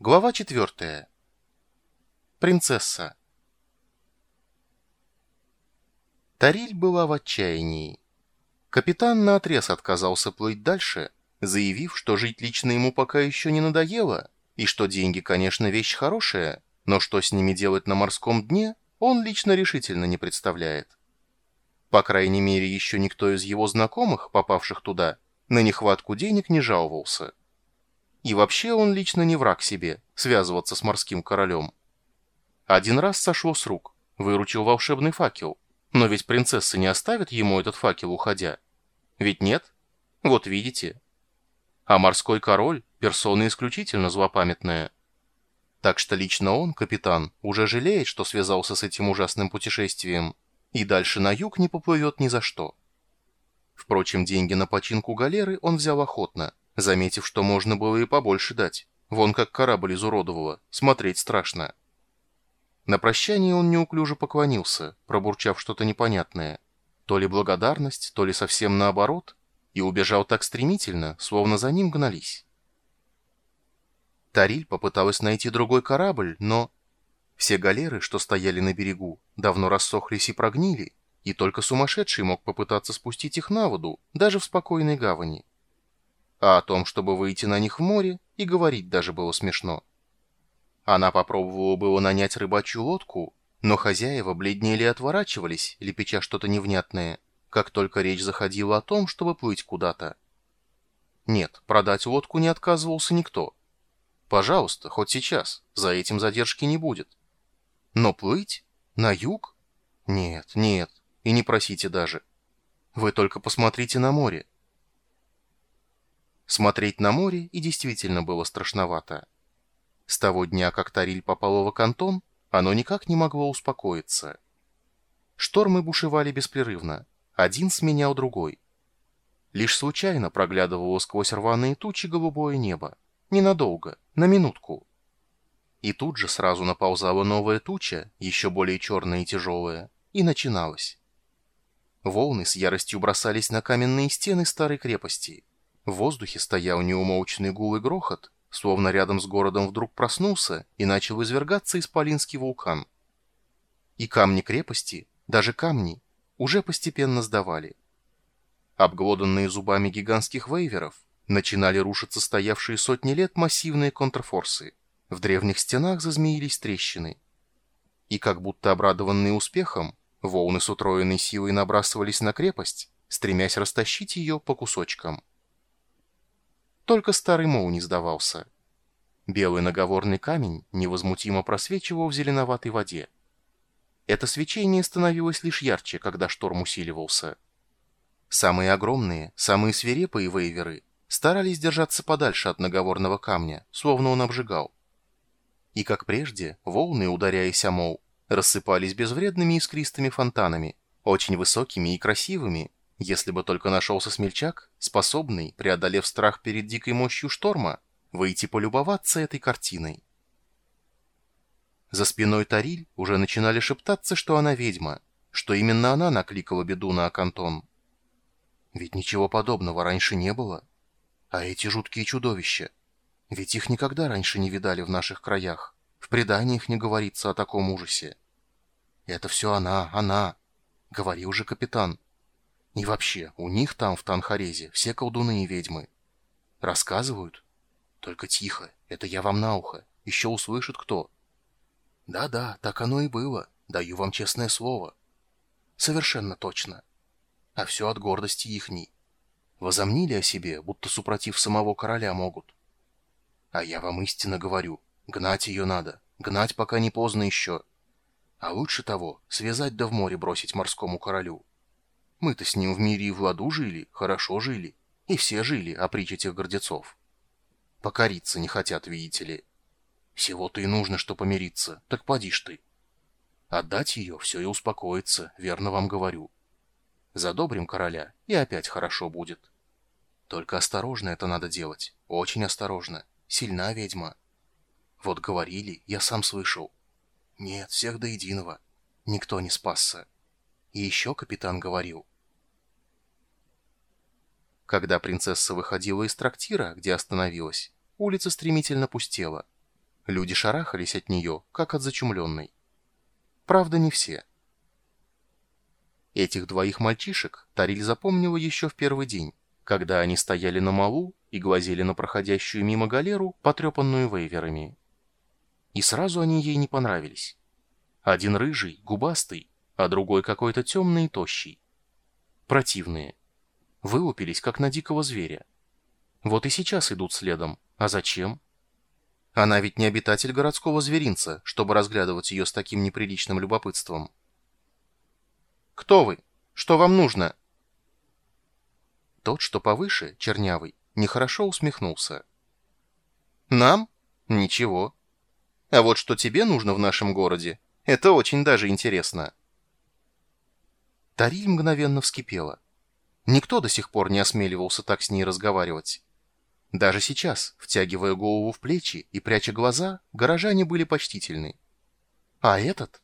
Глава 4. Принцесса. Тариль была в отчаянии. Капитан наотрез отказался плыть дальше, заявив, что жить лично ему пока еще не надоело, и что деньги, конечно, вещь хорошая, но что с ними делать на морском дне, он лично решительно не представляет. По крайней мере, еще никто из его знакомых, попавших туда, на нехватку денег не жаловался. И вообще он лично не враг себе, связываться с морским королем. Один раз сошло с рук, выручил волшебный факел. Но ведь принцесса не оставит ему этот факел, уходя. Ведь нет? Вот видите. А морской король — персона исключительно злопамятная. Так что лично он, капитан, уже жалеет, что связался с этим ужасным путешествием, и дальше на юг не поплывет ни за что. Впрочем, деньги на починку галеры он взял охотно, заметив, что можно было и побольше дать. Вон как корабль изуродовало, смотреть страшно. На прощание он неуклюже поклонился, пробурчав что-то непонятное. То ли благодарность, то ли совсем наоборот, и убежал так стремительно, словно за ним гнались. Тариль попыталась найти другой корабль, но... Все галеры, что стояли на берегу, давно рассохлись и прогнили, и только сумасшедший мог попытаться спустить их на воду, даже в спокойной гавани а о том, чтобы выйти на них в море, и говорить даже было смешно. Она попробовала было нанять рыбачью лодку, но хозяева бледнели и отворачивались, лепеча что-то невнятное, как только речь заходила о том, чтобы плыть куда-то. Нет, продать лодку не отказывался никто. Пожалуйста, хоть сейчас, за этим задержки не будет. Но плыть? На юг? Нет, нет, и не просите даже. Вы только посмотрите на море. Смотреть на море и действительно было страшновато. С того дня, как Тариль попала в Акантон, оно никак не могло успокоиться. Штормы бушевали беспрерывно, один сменял другой. Лишь случайно проглядывало сквозь рваные тучи голубое небо. Ненадолго, на минутку. И тут же сразу наползала новая туча, еще более черная и тяжелая, и начиналась. Волны с яростью бросались на каменные стены старой крепости. В воздухе стоял неумолчный гул и грохот, словно рядом с городом вдруг проснулся и начал извергаться исполинский вулкан. И камни крепости, даже камни, уже постепенно сдавали. Обглоданные зубами гигантских вейверов начинали рушиться стоявшие сотни лет массивные контрфорсы. В древних стенах зазмеились трещины. И как будто обрадованные успехом, волны с утроенной силой набрасывались на крепость, стремясь растащить ее по кусочкам. Только старый Моу не сдавался. Белый наговорный камень невозмутимо просвечивал в зеленоватой воде. Это свечение становилось лишь ярче, когда шторм усиливался. Самые огромные, самые свирепые вейверы старались держаться подальше от наговорного камня, словно он обжигал. И как прежде, волны, ударяясь о Моу, рассыпались безвредными искристыми фонтанами, очень высокими и красивыми, если бы только нашелся смельчак, способный, преодолев страх перед дикой мощью шторма, выйти полюбоваться этой картиной. За спиной Тариль уже начинали шептаться, что она ведьма, что именно она накликала беду на Акантон. Ведь ничего подобного раньше не было. А эти жуткие чудовища, ведь их никогда раньше не видали в наших краях. В преданиях не говорится о таком ужасе. Это все она, она. Говорил же капитан. И вообще, у них там, в Танхарезе, все колдуны и ведьмы. Рассказывают? Только тихо, это я вам на ухо. Еще услышит кто. Да-да, так оно и было. Даю вам честное слово. Совершенно точно. А все от гордости ихней. Возомнили о себе, будто супротив самого короля могут. А я вам истинно говорю, гнать ее надо, гнать пока не поздно еще. А лучше того, связать да в море бросить морскому королю. Мы-то с ним в мире и в ладу жили, хорошо жили. И все жили, опричь этих гордецов. Покориться не хотят, видите ли. Всего-то и нужно, что помириться, так поди ж ты. Отдать ее, все и успокоится, верно вам говорю. Задобрим короля, и опять хорошо будет. Только осторожно это надо делать, очень осторожно. Сильна ведьма. Вот говорили, я сам слышал. Нет, всех до единого. Никто не спасся. И еще капитан говорил. Когда принцесса выходила из трактира, где остановилась, улица стремительно пустела. Люди шарахались от нее, как от зачумленной. Правда, не все. Этих двоих мальчишек Тариль запомнила еще в первый день, когда они стояли на малу и глазели на проходящую мимо галеру, потрепанную вейверами. И сразу они ей не понравились. Один рыжий, губастый, а другой какой-то темный и тощий. Противные. Вылупились, как на дикого зверя. Вот и сейчас идут следом. А зачем? Она ведь не обитатель городского зверинца, чтобы разглядывать ее с таким неприличным любопытством. «Кто вы? Что вам нужно?» Тот, что повыше, чернявый, нехорошо усмехнулся. «Нам? Ничего. А вот что тебе нужно в нашем городе, это очень даже интересно». Тариль мгновенно вскипела. Никто до сих пор не осмеливался так с ней разговаривать. Даже сейчас, втягивая голову в плечи и пряча глаза, горожане были почтительны. А этот?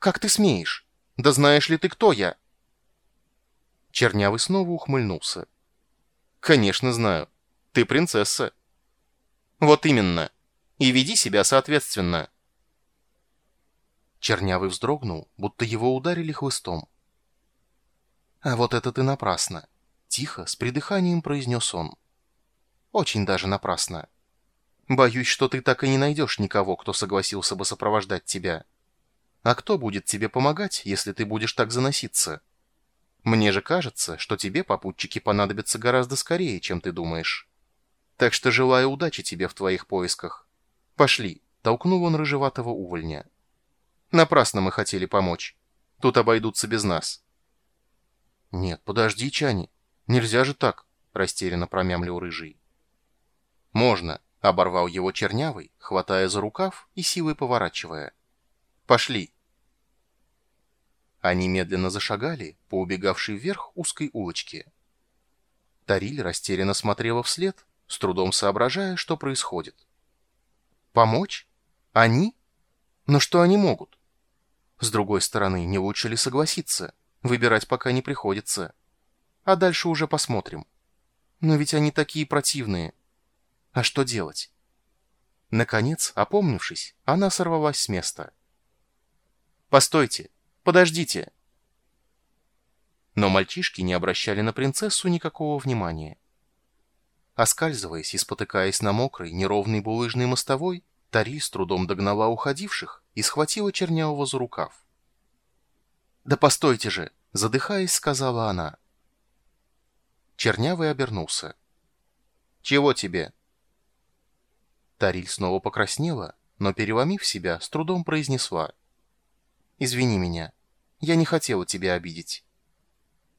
Как ты смеешь? Да знаешь ли ты, кто я? Чернявый снова ухмыльнулся. Конечно, знаю. Ты принцесса. Вот именно. И веди себя соответственно. Чернявый вздрогнул, будто его ударили хлыстом. А вот это ты напрасно. Тихо, с придыханием произнес он. Очень даже напрасно. Боюсь, что ты так и не найдешь никого, кто согласился бы сопровождать тебя. А кто будет тебе помогать, если ты будешь так заноситься? Мне же кажется, что тебе попутчики понадобятся гораздо скорее, чем ты думаешь. Так что желаю удачи тебе в твоих поисках. Пошли, толкнул он рыжеватого увольня. Напрасно мы хотели помочь. Тут обойдутся без нас. Нет, подожди, Чани. Нельзя же так, растерянно промямлил рыжий. «Можно», — оборвал его чернявый, хватая за рукав и силой поворачивая. «Пошли». Они медленно зашагали по убегавшей вверх узкой улочке. Тариль растерянно смотрела вслед, с трудом соображая, что происходит. «Помочь? Они? Но что они могут? С другой стороны, не лучше ли согласиться? Выбирать пока не приходится. А дальше уже посмотрим. Но ведь они такие противные. А что делать? Наконец, опомнившись, она сорвалась с места. «Постойте! Подождите!» Но мальчишки не обращали на принцессу никакого внимания. Оскальзываясь и спотыкаясь на мокрой, неровной булыжной мостовой, Тари с трудом догнала уходивших и схватила Чернявого за рукав. «Да постойте же!» — задыхаясь, сказала она. Чернявый обернулся. «Чего тебе?» Тариль снова покраснела, но, переломив себя, с трудом произнесла. «Извини меня. Я не хотела тебя обидеть».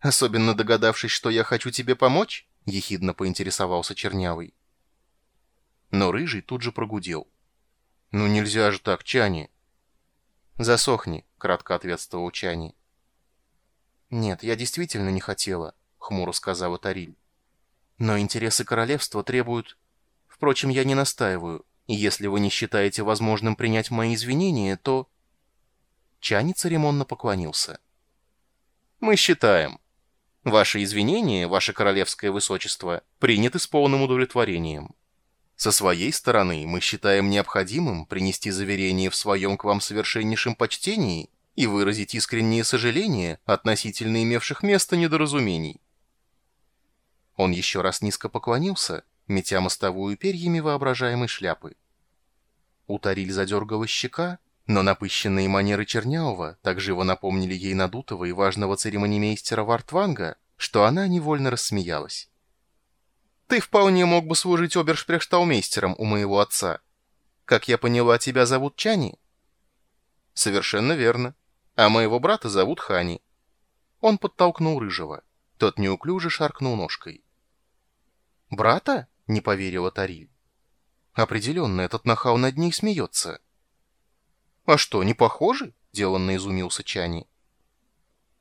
«Особенно догадавшись, что я хочу тебе помочь?» — ехидно поинтересовался Чернявый. Но Рыжий тут же прогудел. «Ну нельзя же так, Чани!» «Засохни», — кратко ответствовал Чани. «Нет, я действительно не хотела», — хмуро сказала Тариль. «Но интересы королевства требуют...» Впрочем, я не настаиваю, и если вы не считаете возможным принять мои извинения, то...» Чани церемонно поклонился. «Мы считаем. Ваши извинения, ваше королевское высочество, приняты с полным удовлетворением. Со своей стороны мы считаем необходимым принести заверение в своем к вам совершеннейшем почтении и выразить искреннее сожаление относительно имевших место недоразумений». Он еще раз низко поклонился метя мостовую перьями воображаемой шляпы. У Тариль задергала щека, но напыщенные манеры Черняова так живо напомнили ей надутого и важного церемонимейстера Вартванга, что она невольно рассмеялась. «Ты вполне мог бы служить обершпрехштаумейстером у моего отца. Как я поняла, тебя зовут Чани?» «Совершенно верно. А моего брата зовут Хани». Он подтолкнул Рыжего. Тот неуклюже шаркнул ножкой. «Брата?» не поверила Тариль. Определенно, этот нахал над ней смеется. «А что, не похожи?» — деланно изумился Чани.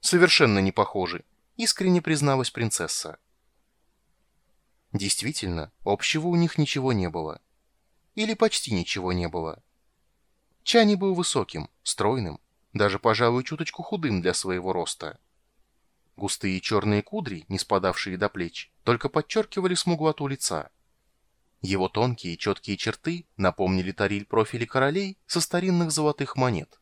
«Совершенно не похожи», — искренне призналась принцесса. Действительно, общего у них ничего не было. Или почти ничего не было. Чани был высоким, стройным, даже, пожалуй, чуточку худым для своего роста. Густые черные кудри, не спадавшие до плеч, только подчеркивали смуглоту лица. Его тонкие четкие черты напомнили Тариль профили королей со старинных золотых монет.